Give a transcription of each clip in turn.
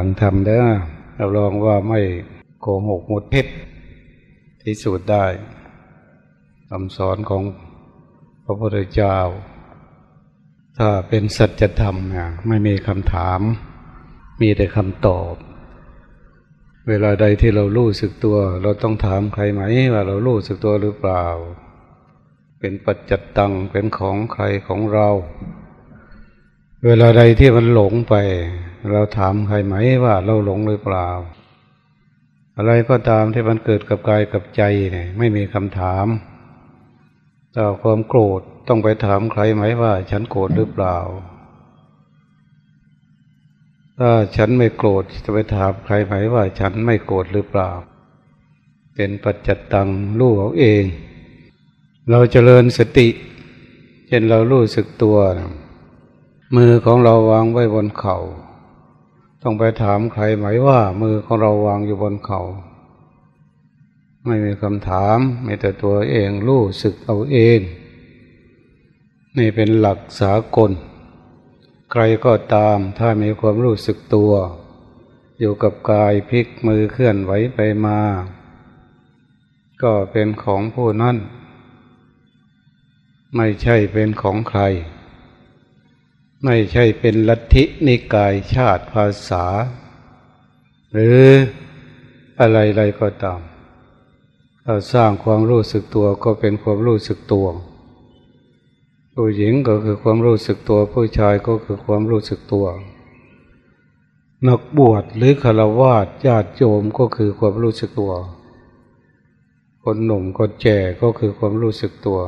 หลังทำเด้อเราลองว่าไม่โกหกหมดเพชรที่สุดได้คำสอนของพระพุทธเจ้า ถ้าเป็นสัจธรรมเนี่ยไม่มีคำถาม มีแต่คำตอบ เวลาใดที่เรารู้สึกตัว เราต้องถามใครไหมว่าเรารู้สึกตัวหรือเปล่า เป็นปัจจัตตังเป็นของใครของเรา เวลาใดที่มันหลงไป เราถามใครไหมว่าเราหลงหรือเปล่า อะไรก็ตามที่มันเกิดกับกายกับใจเนี่ย ไม่มีคำถามถ้าความโกรธต้องไปถามใครไหมว่า ฉันโกรธหรือเปล่า ถ้าฉันไม่โกรธจะไปถามใครไหมว่า ฉันไม่โกรธหรือเปล่า เป็นปัจจัตตังรู้เอาเอง เราจเจริญสติ เช่นเรารู้สึกตัว มือของเราวางไว้บนเขา่า ต้องไปถามใครไหมว่า มือของเราวางอยู่บนเขา่าไม่มีคำถามมีแต่ตัวเองรู้สึกเอาเอง นี่เป็นหลักสากล ใครก็ตามถ้ามีความรู้สึกตัว อยู่กับกายพลิกมือเคลื่อนไหวไปมา ก็เป็นของผู้นั้นไม่ใช่เป็นของใคร ไม่ใช่เป็นลัทธินิกายชาติภาษา หรืออะไรๆก็ตามถ้าสร้างความรู้สึกตัวก็เป็นความรู้สึกตัว ผู้หญิงก็คือความรู้สึกตัว ผู้ชายก็คือความรู้สึกตัว นักบวชหรือฆราวาสญาติโยมก็คือความรู้สึกตัว คนหนุ่มคนแก่ก็คือความรู้สึกตัว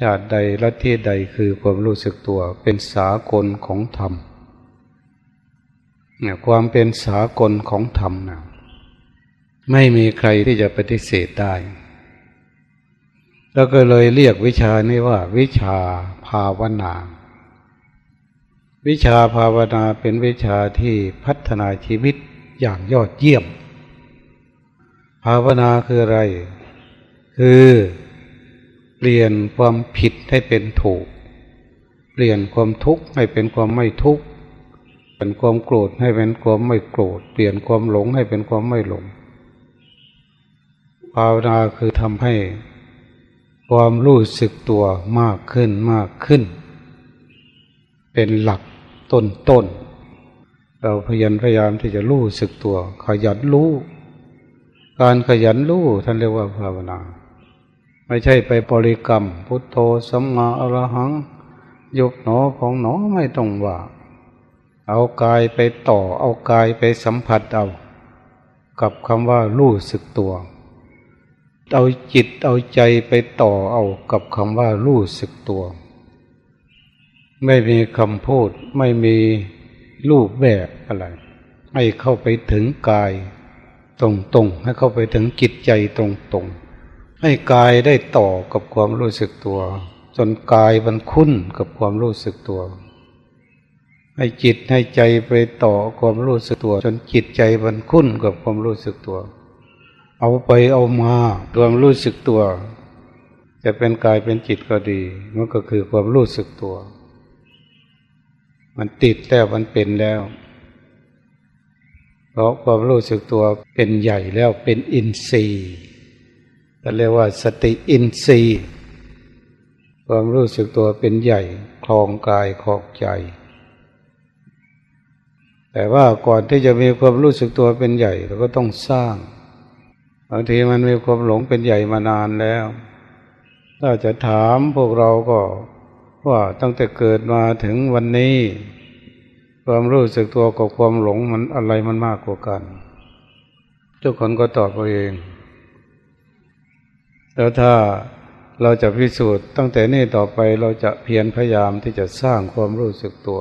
ชาติใดละที่ใดคือความรู้สึกตัวเป็นสากลของธรรมเนี่ยความเป็นสากลของธรรมนะไม่มีใครที่จะปฏิเสธได้ แล้วก็เลยเรียกวิชานี้ว่า วิชาภาวนา วิชาภาวนาเป็นวิชาที่พัฒนาชีวิตอย่างยอดเยี่ยม ภาวนาคืออะไร คือ เปลี่ยนความผิดให้เป็นถูก เปลี่ยนความทุกข์ให้เป็นความไม่ทุกข์เปลี่ยนความโกรธให้เป็นความไม่โกรธ เปลี่ยนความหลงให้เป็นความไม่หลงภาวนาคือทำให้ความรู้สึกตัวมากขึ้นมากขึ้น เป็นหลักต้นต้น เราพยายามพยายามที่จะรู้สึกตัว ขยันรู้ การขยันรู้ท่านเรียกว่าภาวนา ไม่ใช่ไปบริกรรม พุทโธสัมมาอรหังยกหนอของหนอไม่ต้องว่า เอากายไปต่อ เอากายไปสัมผัสเอา กับคำว่ารู้สึกตัว เอาจิตเอาใจไปต่อเอากับคำว่ารู้สึกตัว ไม่มีคำพูดไม่มีรูปแบบอะไร ให้เข้าไปถึงกายตรงๆ ให้เข้าไปถึงจิตใจตรงๆ ให้กายได้ต่อกับความรู้สึกตัว จนกายมันคุ้นกับความรู้สึกตัว ให้จิตให้ใจไปต่อความรู้สึกตัว จนจิตใจมันคุ้นกับความรู้สึกตัว เอาไปเอามาความรู้สึกตัว จะเป็นกายเป็นจิตก็ดีมันก็คือความรู้สึกตัว มันติดแล้วมันเป็นแล้วเพราะความรู้สึกตัวเป็นใหญ่แล้วเป็นอินทรีย์ ก็เรียกว่าสติอินทรีย์ ความรู้สึกตัวเป็นใหญ่คลองกายคลองใจ แต่ว่าก่อนที่จะมีความรู้สึกตัวเป็นใหญ่เราก็ต้องสร้างบางทีมันมีความหลงเป็นใหญ่มานานแล้ว ถ้าจะถามพวกเราก็ว่าตั้งแต่เกิดมาถึงวันนี้ ความรู้สึกตัวกับความหลงมันอะไรมันมากกว่ากัน ทุกคนก็ตอบตัวเอง แล้วถ้าเราจะพิสูจน์ตั้งแต่นี้ต่อไปเราจะเพียรพยายามที่จะสร้างความรู้สึกตัว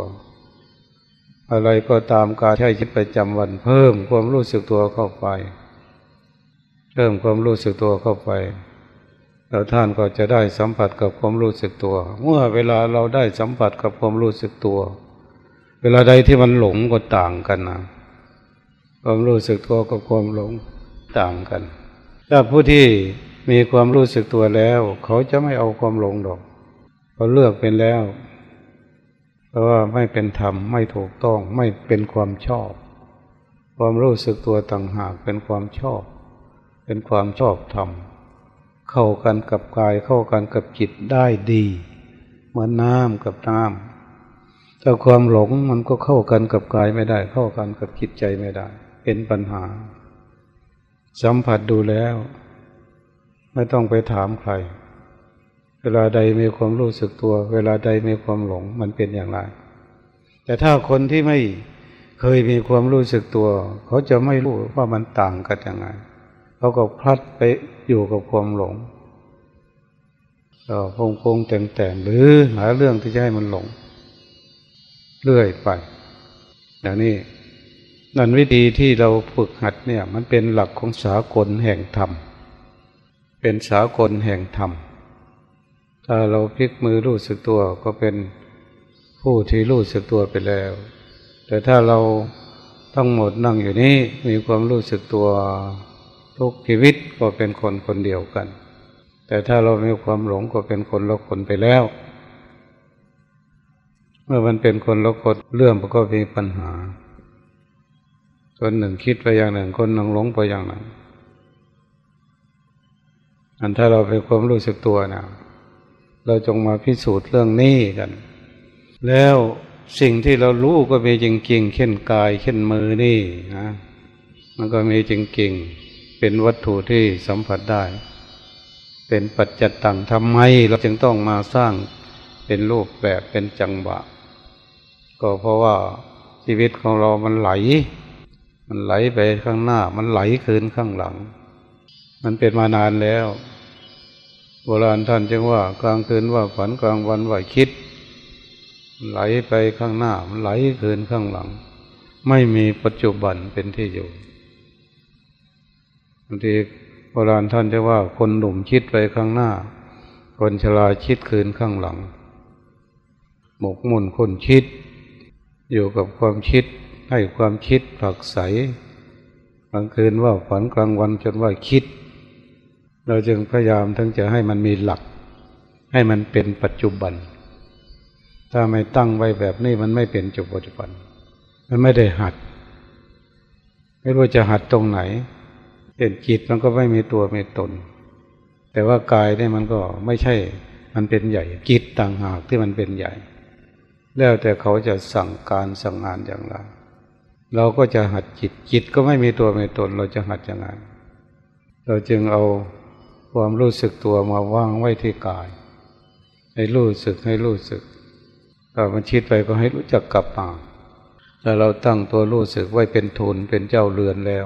อะไรก็ตามการใช้ชีวิตประจำวันเพิ่มความรู้สึกตัวเข้าไปเริ่มความรู้สึกตัวเข้าไป แล้วท่านก็จะได้สัมผัสกับความรู้สึกตัว เมื่อเวลาเราได้สัมผัสกับความรู้สึกตัว เวลาใดที่มันหลงก็ต่างกันนะความรู้สึกตัวกับความหลงต่างกัน ถ้าผู้ที่ มีความรู้สึกตัวแล้ว เขาจะไม่เอาความหลงดอกเขาเลือกเป็นแล้ว เพราะว่าไม่เป็นธรรมไม่ถูกต้องไม่เป็นความชอบ ความรู้สึกตัวต่างหากเป็นความชอบ เป็นความชอบธรรมเข้ากันกับกายเข้ากันกับจิตได้ดีเหมือนน้ำกับน้ำถ้าความหลงมันก็เข้ากันกับกายไม่ได้ เข้ากันกับจิตใจไม่ได้ เป็นปัญหา สัมผัสดูแล้ว ไม่ต้องไปถามใคร เวลาใดมีความรู้สึกตัว เวลาใดมีความหลงมันเป็นอย่างไร แต่ถ้าคนที่ไม่เคยมีความรู้สึกตัว เขาจะไม่รู้ว่ามันต่างกันยังไงเขาก็พลัดไปอยู่กับความหลงก็พงพงแต่งแต่งหรือหาเรื่องที่จะให้มันหลง เรื่อยไปอย่างนี้นั่นวิธีที่เราฝึกหัดเนี่ย มันเป็นหลักของสากลแห่งธรรม เป็นสากลแห่งธรรม ถ้าเราพลิกมือรู้สึกตัวก็เป็นผู้ที่รู้สึกตัวไปแล้ว แต่ถ้าเราทั้งหมดนั่งอยู่นี้มีความรู้สึกตัวทุกชีวิตก็เป็นคนคนเดียวกัน แต่ถ้าเรามีความหลงก็เป็นคนละคนไปแล้ว เมื่อมันเป็นคนละคนเรื่องมันก็มีปัญหา คนหนึ่งคิดไปอย่างหนึ่ง คนหนึ่งหลงไปอย่างหนึ่ง อันถ้าเราเป็นความรู้สึกตัวนะเราจงมาพิสูจน์เรื่องนี้กัน แล้วสิ่งที่เรารู้ก็มีจริงๆเช่นกายเช่นมือนี่นะมันก็มีจริงๆเป็นวัตถุที่สัมผัสได้ เป็นปัจจัตตังทำไมเราจึงต้องมาสร้างเป็นรูปแบบเป็นจังหวะ ก็เพราะว่าชีวิตของเรามันไหล มันไหลไปข้างหน้า มันไหลคืนข้างหลัง มันเป็นมานานแล้ว โบราณท่านจึงว่ากลางคืนว่าฝันกลางวันว่าคิด ไหลไปข้างหน้าไหลคืนข้างหลัง ไม่มีปัจจุบันเป็นที่อยู่บางทีโบราณท่านจะว่าคนหนุ่มคิดไปข้างหน้า คนชราคิดคืนข้างหลัง หมกมุ่นคนคิด อยู่กับความคิดให้ความคิดผักใสกลางคืนว่าฝันกลางวันจนว่าคิด เราจึงพยายามทั้งจะให้มันมีหลัก ให้มันเป็นปัจจุบัน ถ้าไม่ตั้งไว้แบบนี้มันไม่เป็นจุปัจจุบัน มันไม่ได้หัด ไม่รู้จะหัดตรงไหนเป็นจิตมันก็ไม่มีตัวมีตน แต่ว่ากายเนี่ยมันก็ไม่ใช่มันเป็นใหญ่จิตต่างหากที่มันเป็นใหญ่ แล้วแต่เขาจะสั่งการสั่งงานอย่างไรเราก็จะหัดจิตจิตก็ไม่มีตัวมีตน เราจะหัดอย่างไรเราจึงเอา ความรู้สึกตัวมาว่างไว้ที่กาย ให้รู้สึกให้รู้สึกถ้ามันชิดไปก็ให้รู้จักกลับมาถ้าเราตั้งตัวรู้สึกไว้เป็นทุนเป็นเจ้าเรือนแล้ว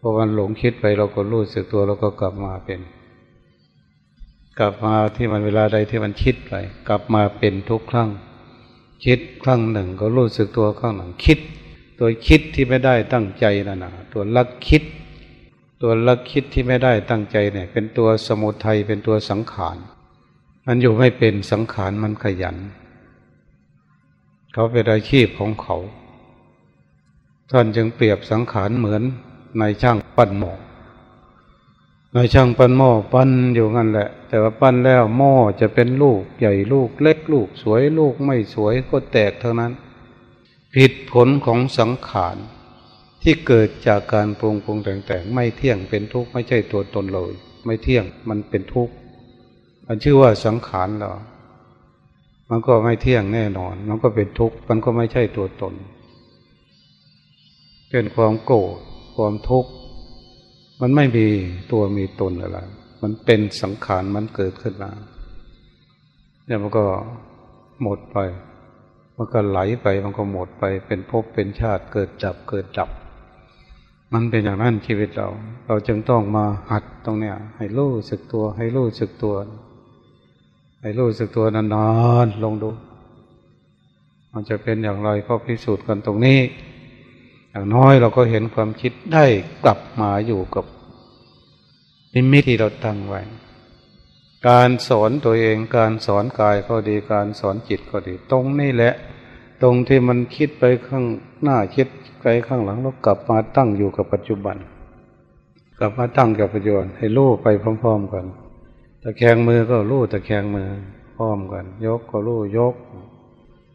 พอมันหลงคิดไปเราก็รู้สึกตัวเราก็กลับมาเป็น กลับมาที่มันเวลาใดที่มันคิดไป กลับมาเป็นทุกครั้ง คิดครั้งหนึ่งก็รู้สึกตัวครั้งหนึ่งคิด ตัวคิดที่ไม่ได้ตั้งใจนั่นนะตัวลักคิด ตัวลักคิดที่ไม่ได้ตั้งใจเนี่ย เป็นตัวสมุทัยเป็นตัวสังขารมันอยู่ไม่เป็นสังขารมันขยัน เขาเป็นอาชีพของเขา ท่านจึงเปรียบสังขารเหมือนในช่างปั้นหม้อในช่างปั้นหม้อปั้นอยู่งั้นแหละ แต่ว่าปั้นแล้วหม้อจะเป็นลูกใหญ่ลูกเล็กลูกสวยลูกไม่สวยก็แตกเท่านั้น ผิดผลของสังขาร ที่เกิดจากการปรุงปรุงแต่งแต่งไม่เที่ยงเป็นทุกข์ไม่ใช่ตัวตนเลย ไม่เที่ยงมันเป็นทุกข์มันชื่อว่าสังขารเหรอมันก็ไม่เที่ยงแน่นอน มันก็เป็นทุกข์มันก็ไม่ใช่ตัวตนเป็นความโกรธความทุกข์มันไม่มีตัวมีตนอะไร มันเป็นสังขารมันเกิดขึ้นมาเนี่ยมันก็หมดไป มันก็ไหลไปมันก็หมดไป เป็นภพเป็นชาติเกิดจับเกิดดับ มันเป็นอย่างนั้นชีวิตเรา เราจึงต้องมาหัดตรงเนี้ย ให้รู้สึกตัว ให้รู้สึกตัว ให้รู้สึกตัวนานๆลงดู มันจะเป็นอย่างไรก็พิสูจน์กันตรงนี้ อย่างน้อยเราก็เห็นความคิดได้กลับมาอยู่กับนิมิตที่เราตั้งไว้ การสอนตัวเองการสอนกายก็ดีการสอนจิตก็ดี ตรงนี้แหละ ตรงที่มันคิดไปข้างหน้าคิด ไปข้างหลังแล้วกลับมาตั้งอยู่กับปัจจุบัน กลับมาตั้งกับปัจจุบันให้รู้ไปพร้อม ๆ กันตะแคงมือก็รู้ตะแคงมือพร้อมกัน ยกก็รู้ยก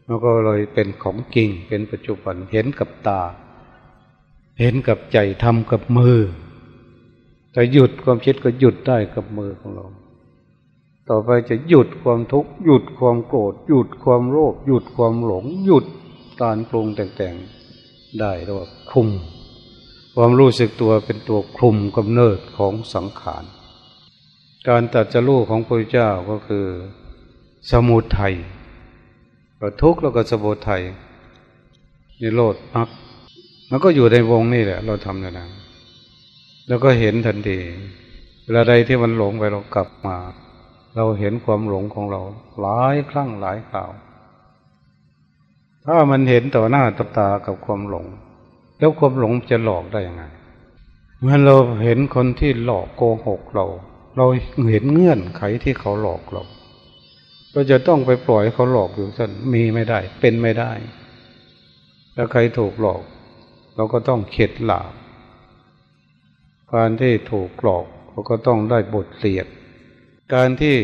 แล้วก็เลยเป็นของจริงเป็นปัจจุบันเห็นกับตา เห็นกับใจทำกับมือแต่หยุดความคิดก็หยุดได้กับมือของเรา ต่อไปจะหยุดความทุกข์หยุดความโกรธหยุดความโลภหยุดความหลง หยุดการปรุงแต่ง ได้เรียกว่าคุม ความรู้สึกตัวเป็นตัวคุมกำเนิดของสังขาร การตัดจะรู้ของพระเจ้าก็คือ สมุทัยก็ทุกข์แล้วก็สมุทัยนิโรธมักมันก็อยู่ในวงนี่แหละ เราทำในนั้นแล้วก็เห็นทันทีเวลาใดที่มันหลงไปเรากลับมา เราเห็นความหลงของเรา หลายครั้งหลายคราว ถ้ามันเห็นต่อหน้าต่อตากับความหลง แล้วความหลงจะหลอกได้ยังไงเมื่อเราเห็นคนที่หลอกโกหกเรา เราเห็นเงื่อนไขที่เขาหลอกเราเราจะต้องไปปล่อยเขาหลอกอยู่ท่านมีไม่ได้ เป็นไม่ได้แล้วใครถูกหลอก เราก็ต้องเข็ดหลาบการที่ถูกหลอกเราก็ต้องได้บทเรียนการที่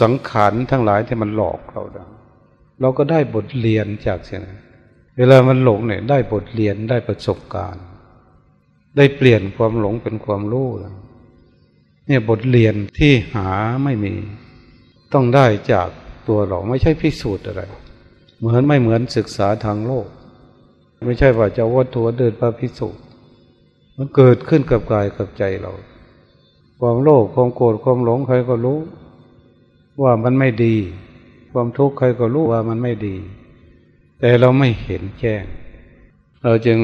สังขารทั้งหลายที่มันหลอกเราดัง เราก็ได้บทเรียนจากเสียงเวลามันหลงเนี่ย ได้บทเรียนได้ประสบการณ์ ได้เปลี่ยนความหลงเป็นความรู้เนี่ยบทเรียนที่หาไม่มี ต้องได้จากตัวเราไม่ใช่พิสูจน์อะไร เหมือนไม่เหมือนศึกษาทางโลก ไม่ใช่ว่าจะวัตถุเดินมาพิสูจน์มันเกิดขึ้นกับกายกับใจเรา ความโลภความโกรธความหลงใครก็รู้ ว่ามันไม่ดี ความทุกข์ใครก็รู้ว่ามันไม่ดี แต่เราไม่เห็นแจ้ง เราจึง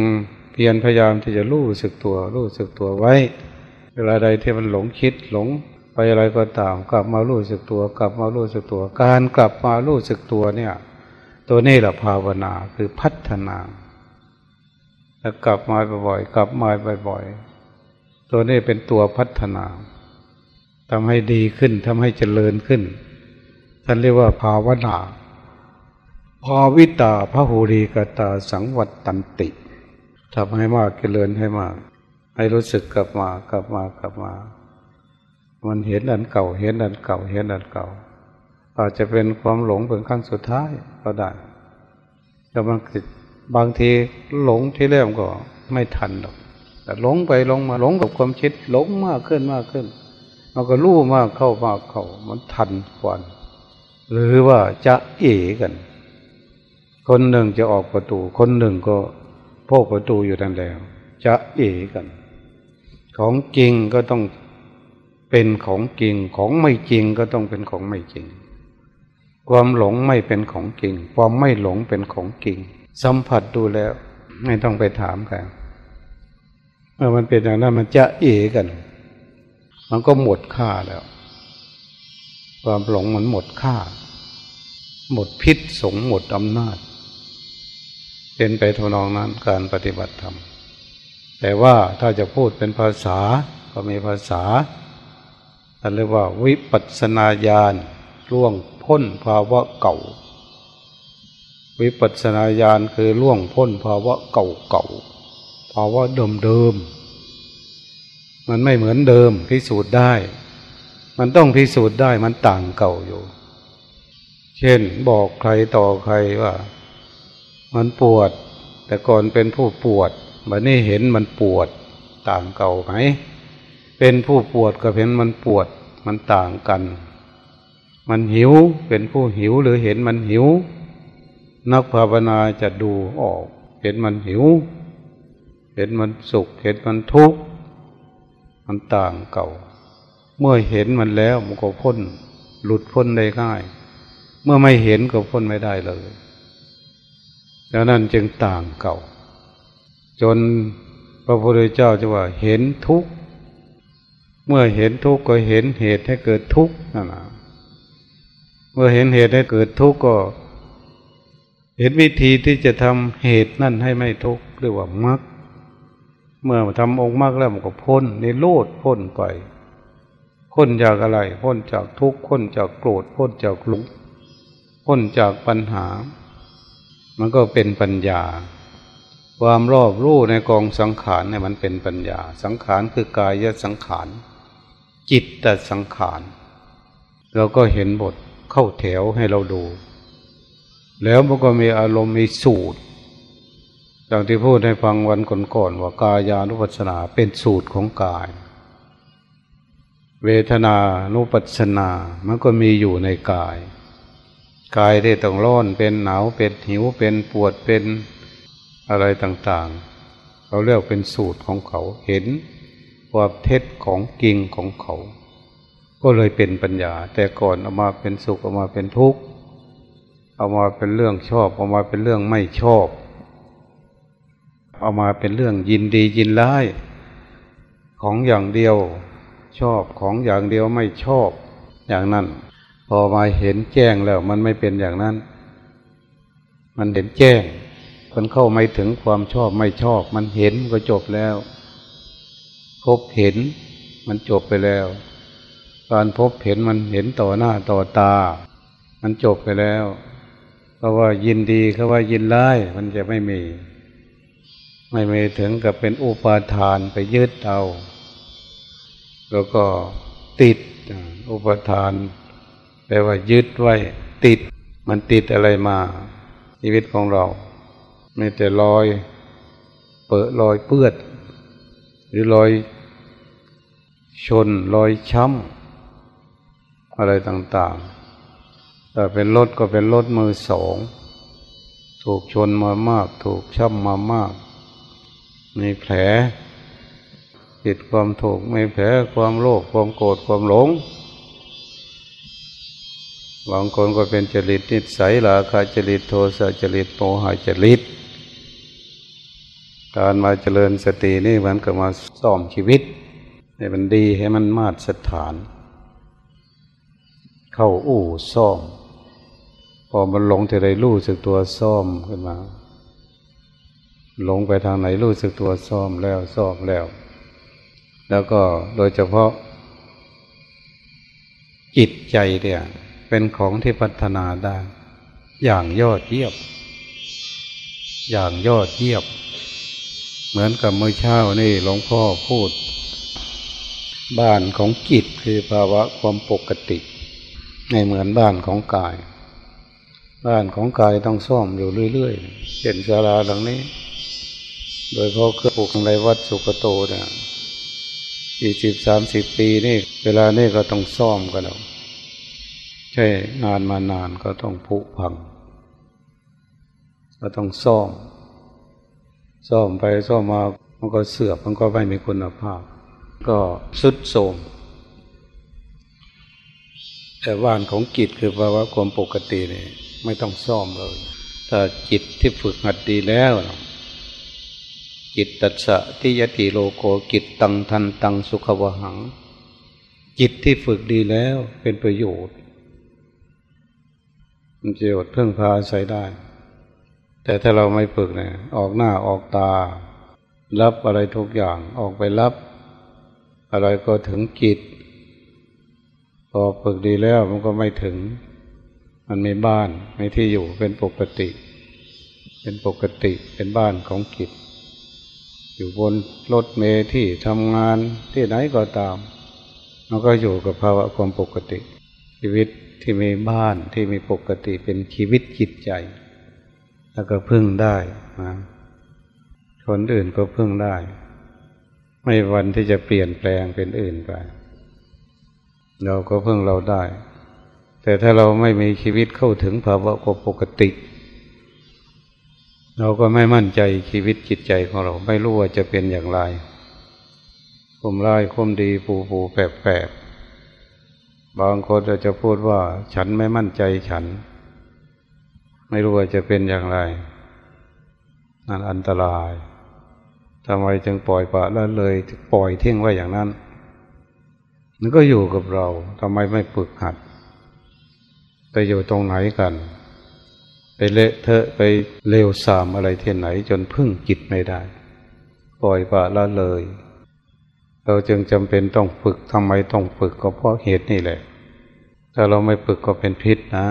เพียรพยายามที่จะรู้สึกตัว รู้สึกตัวไว้ เวลาใดที่มันหลงคิดหลงไปอะไรก็ตาม กลับมารู้สึกตัว กลับมารู้สึกตัว การกลับมารู้สึกตัวเนี่ย ตัวนี้แหละภาวนาคือพัฒนาแล้วกลับมาบ่อยๆ กลับมาบ่อยๆ ตัวนี้เป็นตัวพัฒนาทำให้ดีขึ้นทำให้เจริญขึ้น ท่านเรียกว่าภาวนา ภาวิตาพระหูรีกตาสังวัตตันติทำให้มากเจริญให้มาก ให้รู้สึกกลับมากลับมากลับมา มันเห็นอันเก่า เห็นอันเก่า เห็นอันเก่า อาจจะเป็นความหลงเป็นครั้งสุดท้ายก็ได้แต่มันติดบางทีหลงที่เริ่มก็ไม่ทันหรอกแต่หลงไปหลงมาหลงกับความคิดหลงมากขึ้นมากขึ้นมันก็รู้มากเข้ามากเข้ามันทันควัน หรือว่าจะเอ๋กัน คนหนึ่งจะออกประตู คนหนึ่งก็พกประตูอยู่นั่นแล้ว จะเอ๋กัน ของจริงก็ต้องเป็นของจริงของไม่จริงก็ต้องเป็นของไม่จริง ความหลงไม่เป็นของจริง ความไม่หลงเป็นของจริง สัมผัสดูแล้ว ไม่ต้องไปถามใครเมื่อมันเป็นอย่างนั้นมันจะเอกัน มันก็หมดค่าแล้ว ความหลงมันหมดค่า หมดพิษสงหมดอำนาจ เป็นไปทนองนั้นการปฏิบัติธรรม แต่ว่าถ้าจะพูดเป็นภาษาก็มีภาษาเรียกว่าวิปัสนาญาณล่วงพ้นภาวะเก่า วิปัสนาญาณคือล่วงพ้นภาวะเก่าๆภาวะเดิมๆมันไม่เหมือนเดิมพิสูจน์ได้ มันต้องพิสูจน์ได้มันต่างเก่าอยู่ เช่นบอกใครต่อใครว่า มันปวด แต่ก่อนเป็นผู้ปวดบัดนี้เห็นมันปวดต่างเก่าไหม เป็นผู้ปวดกับเห็นมันปวดมันต่างกัน มันหิวเป็นผู้หิวหรือเห็นมันหิว นักภาวนาจะดูออก เห็นมันหิว เห็นมันสุข เห็นมันทุกข์มันต่างเก่า เมื่อเห็นมันแล้วมันก็พ้น หลุดพ้นได้ง่าย เมื่อไม่เห็นก็พ้นไม่ได้เลยดังนั้นจึงต่างเก่า จนพระพุทธเจ้าจะว่าเห็นทุกข์เมื่อเห็นทุกข์ก็เห็นเหตุให้เกิดทุกข์นั่นแหละเมื่อเห็นเหตุให้เกิดทุกข์ก็ เห็นวิธีที่จะทำเหตุนั่นให้ไม่ทุกข์เรียกว่ามรรคเมื่อทำองค์มรรคแล้วมันก็พ้นในโลดพ้นไป พ้นจากอะไร พ้นจากทุกข์พ้นจากโกรธ พ้นจากหลงพ้นจากปัญหา มันก็เป็นปัญญา ความรอบรู้ในกองสังขารเนี่ยมันเป็นปัญญา สังขารคือกายสังขาร จิตตสังขารเราก็เห็นบทเข้าแถวให้เราดู แล้วมันก็มีอารมณ์มีสูตรอย่างที่พูดให้ฟังวันก่อนๆว่ากายานุปัสสนาเป็นสูตรของกาย เวทนานุปัสนา มันก็มีอยู่ในกาย กายที่ต้องร้อนเป็นหนาวเป็นหิวเป็นปวดเป็นอะไรต่างๆเขาเรียกเป็นสูตรของเขาเห็นความเท็จของจริงของเขา ก็เลยเป็นปัญญา แต่ก่อนเอามาเป็นสุขเอามาเป็นทุกข์เอามาเป็นเรื่องชอบเอามาเป็นเรื่องไม่ชอบ เอามาเป็นเรื่องยินดียินร้ายของอย่างเดียว ชอบของอย่างเดียวไม่ชอบอย่างนั้น พอมาเห็นแจ้งแล้วมันไม่เป็นอย่างนั้น มันเห็นแจ้ง มันเข้าไม่ถึงความชอบไม่ชอบ มันเห็นก็จบแล้ว พบเห็นมันจบไปแล้ว การพบเห็นมันเห็นต่อหน้าต่อตา มันจบไปแล้วเพราะว่ายินดีเขาว่ายินร้ายมันจะไม่มี ไม่มีถึงกับเป็นอุปาทานไปยึดเอา แล้วก็ติดอุปทานแปลว่ายึดไว้ติด มันติดอะไรมาชีวิตของเรา ไม่แต่รอย เปิดรอยเปื้อนหรือรอยชนรอยช้ำอะไรต่างๆถ้าเป็นรถก็เป็นรถมือสอง ถูกชนมามาก ถูกช้ำมามาก มีแผล ผิดความถูกไม่แผลความโลภความโกรธความหลงบางคนก็เป็นจริตนิสัยลาคาจริตโทสะจริตโมหะจริต การมาเจริญสตินี่มันก็มาซ่อมชีวิตให้มันดีให้มันมาตรฐาน เข้าอู่ซ่อม พอมันหลงที่ใดรู้สึกตัวซ่อมขึ้นมาหลงไปทางไหนรู้สึกตัวซ่อมแล้วซ่อมแล้ว แล้วก็โดยเฉพาะจิตใจเนี่ยเป็นของที่พัฒนาได้ อย่างยอดเยี่ยม อย่างยอดเยี่ยม เหมือนกับเมื่อเช้านี่หลวงพ่อพูด บ้านของจิตคือภาวะความปกติในเหมือนบ้านของกาย บ้านของกายต้องซ่อมอยู่เรื่อยๆเห็นศาลาหลังนี้ โดยเพราะเครื่องปลูกในวัดสุกโตเนี่ย สี่สิบสามสิบปีนี่ เวลานี่ก็ต้องซ่อมกันแล้วใช่งานมานานก็ต้องผุพัง ก็ต้องซ่อม ซ่อมไปซ่อมมามันก็เสื่อมมันก็ไม่มีคุณภาพ ก็สุดโทมแต่ว่านของกิจคือภาวะความปกตินี่ไม่ต้องซ่อมเลย ถ้าจิตที่ฝึกหัดดีแล้ว จิตตัสสะที่ยติโลโกกิตตังทันตังสุขวหัง จิตที่ฝึกดีแล้วเป็นประโยชน์มันประโยชน์เพิ่งพาใส่ได้ แต่ถ้าเราไม่ฝึกเนี่ยออกหน้าออกตา รับอะไรทุกอย่างออกไปรับ อะไรก็ถึงจิต พอฝึกดีแล้วมันก็ไม่ถึง มันมีบ้านมีที่อยู่เป็นปกติ เป็นปกติเป็นบ้านของกิจ อยู่บนรถเมที่ทำงานที่ไหนก็ตามมันก็อยู่กับภาวะความปกติ ชีวิตที่มีบ้านที่มีปกติเป็นชีวิตจิตใจ แล้วก็พึ่งได้นะคนอื่นก็พึ่งได้ ไม่วันที่จะเปลี่ยนแปลงเป็นอื่นไป เราก็พึ่งเราได้ แต่ถ้าเราไม่มีชีวิตเข้าถึงภาวะความปกติ เราก็ไม่มั่นใจชีวิตจิตใจของเราไม่รู้ว่าจะเป็นอย่างไรคมร้ายคมดีปูปูแปบแปบบางคนจะพูดว่า ฉันไม่มั่นใจฉัน ไม่รู้ว่าจะเป็นอย่างไรนั่นอันตรายทำไมจึงปล่อยปะแล้วเลยปล่อยเท่งไว้อย่างนั้นมันก็อยู่กับเราทำไมไม่ฝึกหัดไปอยู่ตรงไหนกัน ไปเละเทอะไปเลวสามอะไรที่ไหน จนพึ่งจิตไม่ได้ ปล่อยปะละเลย เราจึงจำเป็นต้องฝึกทำไมต้องฝึกก็เพราะเหตุนี่แหละ ถ้าเราไม่ฝึกก็เป็นพิษนะ